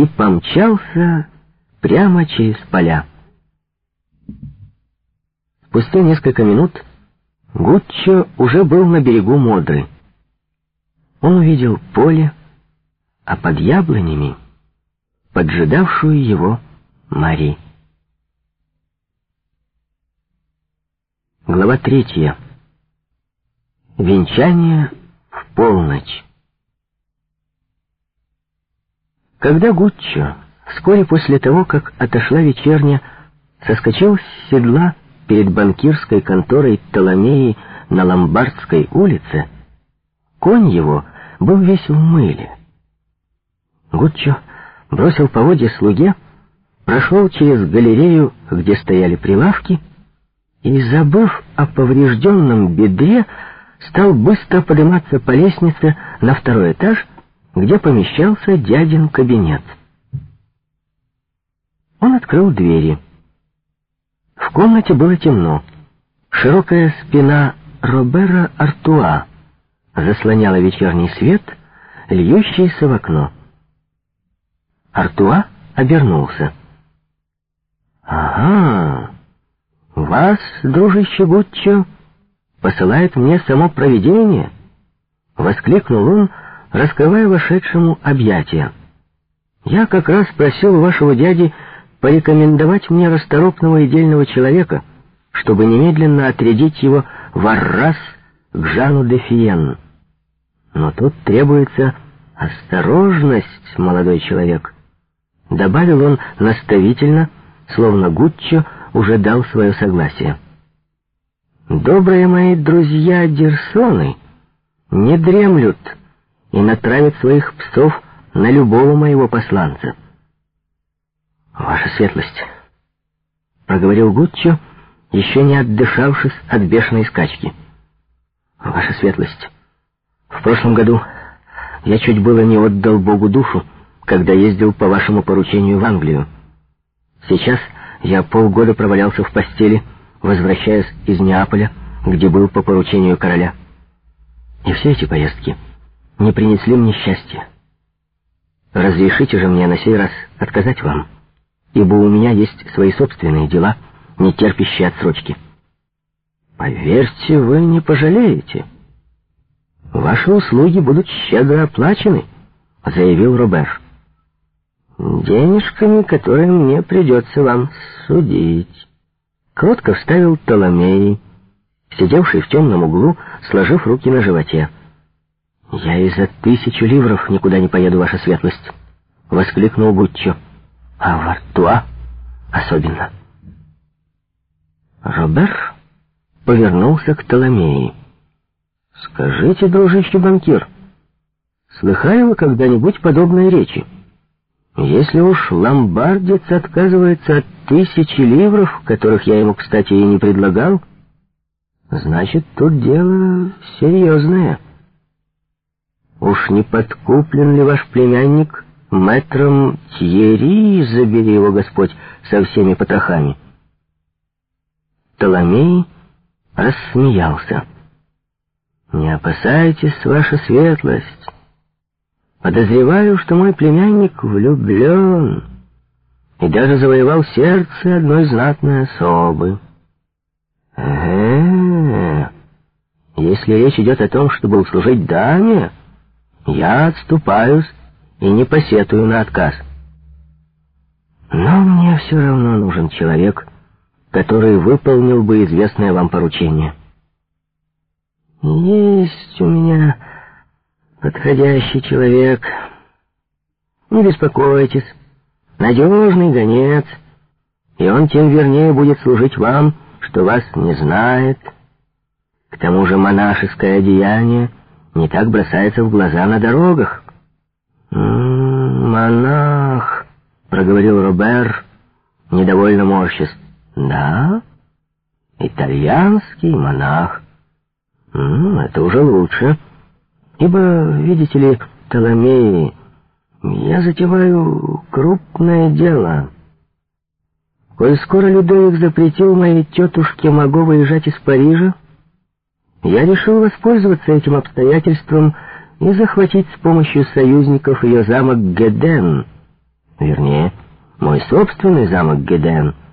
и помчался прямо через поля. Спустя несколько минут Гуччо уже был на берегу Модры. Он увидел поле, а под яблонями поджидавшую его Мари. Глава третья. Венчание в полночь. Когда Гуччо, вскоре после того, как отошла вечерня, соскочил с седла перед банкирской конторой Толомеи на Ломбардской улице, конь его был весь в мыле. Гуччо бросил поводья слуге, прошел через галерею, где стояли прилавки, и, забыв о поврежденном бедре, стал быстро подниматься по лестнице на второй этаж, где помещался дядин кабинет. Он открыл двери. В комнате было темно. Широкая спина Робера Артуа заслоняла вечерний свет, льющийся в окно. Артуа обернулся. «Ага, вас, дружище Гуччо, посылает мне само провидение?» — воскликнул он, раскрывая вошедшему объятия. «Я как раз просил вашего дяди порекомендовать мне расторопного и дельного человека, чтобы немедленно отрядить его в Аррас к Жану де Фиен. Но тут требуется осторожность, молодой человек». Добавил он наставительно, словно Гуччо уже дал свое согласие. «Добрые мои друзья Дерсоны не дремлют» и натравит своих псов на любого моего посланца. «Ваша светлость», — проговорил Гуччо, еще не отдышавшись от бешеной скачки. «Ваша светлость, в прошлом году я чуть было не отдал Богу душу, когда ездил по вашему поручению в Англию. Сейчас я полгода провалялся в постели, возвращаясь из Неаполя, где был по поручению короля. И все эти поездки — не принесли мне счастья. Разрешите же мне на сей раз отказать вам, ибо у меня есть свои собственные дела, не терпящие отсрочки. Поверьте, вы не пожалеете. Ваши услуги будут щедро оплачены, заявил Робер. Денежками, которые мне придется вам судить. Кротко вставил Толомей, сидевший в темном углу, сложив руки на животе. «Я и за тысячу ливров никуда не поеду, ваша светлость!» — воскликнул Гуччо. «А в Артуа особенно!» Робер повернулся к Толомеи. «Скажите, дружище банкир, слыхали вы когда-нибудь подобные речи? Если уж ломбардец отказывается от тысячи ливров, которых я ему, кстати, и не предлагал, значит, тут дело серьезное». Уж не подкуплен ли ваш племянник мэтром Тьерри, забери его Господь, со всеми потрохами? Толомей рассмеялся. «Не опасайтесь, ваша светлость. Подозреваю, что мой племянник влюблен и даже завоевал сердце одной знатной особы. Э, если речь идет о том, чтобы услужить даме, я отступаюсь и не посетую на отказ. Но мне все равно нужен человек, который выполнил бы известное вам поручение. Есть у меня подходящий человек. Не беспокойтесь, надежный гонец, и он тем вернее будет служить вам, что вас не знает. К тому же монашеское одеяние — не так бросается в глаза на дорогах. «М -м, «Монах», — проговорил Робер, недовольно морщись. «Да, итальянский монах. М -м, это уже лучше, ибо, видите ли, Толомеи, я затеваю крупное дело». Коль скоро Людовик запретил моей тетушке Маго выезжать из Парижа, я решил воспользоваться этим обстоятельством и захватить с помощью союзников ее замок Геден, Вернее, мой собственный замок Геден —